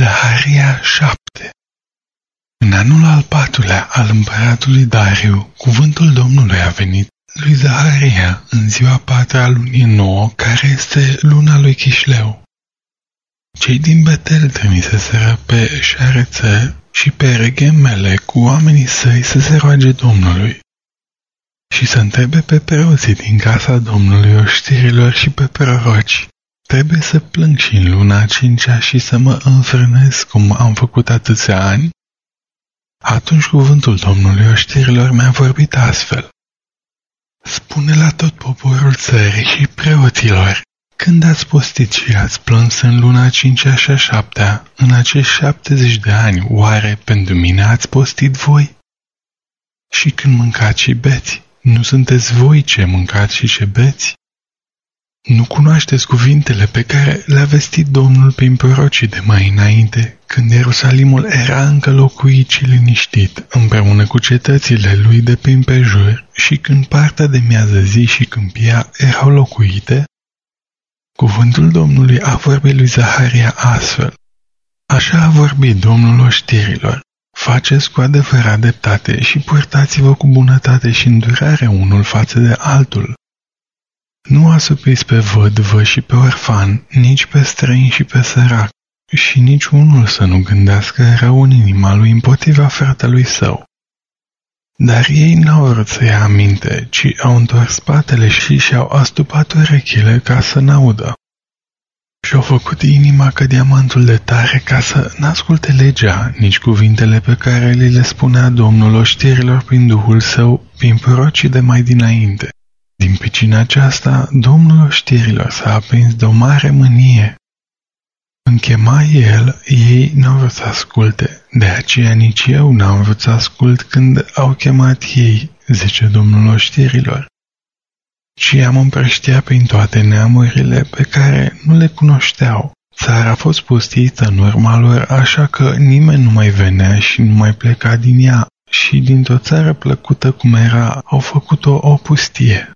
Zaharia 7 În anul al patrulea al împăratului Dariu, cuvântul Domnului a venit lui Zaharia în ziua patra a lunii nouă, care este luna lui Chișleu. Cei din Betel trimiseseră pe șarețe și pe reghemele cu oamenii săi să se roage Domnului și să întrebe pe preoții din casa Domnului oștirilor și pe proroci Trebuie să plâng și în luna cincea și să mă înfrânez cum am făcut atâția ani? Atunci cuvântul Domnului oștirilor mi-a vorbit astfel. Spune la tot poporul țării și preoților, când ați postit și ați plâns în luna cincea și a șaptea, în acești șaptezeci de ani, oare pentru mine ați postit voi? Și când mâncați și beți, nu sunteți voi ce mâncați și ce beți? Nu cunoașteți cuvintele pe care le-a vestit Domnul prin prorocii de mai înainte, când Ierusalimul era încă locuit și liniștit, împreună cu cetățile lui de prin prejur, și când partea de miază zi și câmpia erau locuite? Cuvântul Domnului a vorbit lui Zaharia astfel. Așa a vorbit Domnul oștirilor. Faceți cu adevărat dreptate și purtați-vă cu bunătate și îndurare unul față de altul, nu asupiți pe vădvă și pe orfan, nici pe străin și pe sărac, și nici unul să nu gândească rău în inima lui împotriva fratelui său. Dar ei n-au vrut să ia aminte, ci au întors spatele și și-au astupat urechile ca să n-audă. Și-au făcut inima ca diamantul de tare ca să n-asculte legea, nici cuvintele pe care li le spunea Domnul oștirilor prin Duhul Său, prin prorocii de mai dinainte. Din pricina aceasta, domnul știrilor s-a aprins de o mare mânie. Când chema el, ei n-au vrut să asculte, de aceea nici eu n-am vrut să ascult când au chemat ei, zice domnul oștirilor. Și am împrăștea prin toate neamurile pe care nu le cunoșteau. Țara a fost pustită în urma lor, așa că nimeni nu mai venea și nu mai pleca din ea, și dintr-o țară plăcută cum era, au făcut-o o pustie.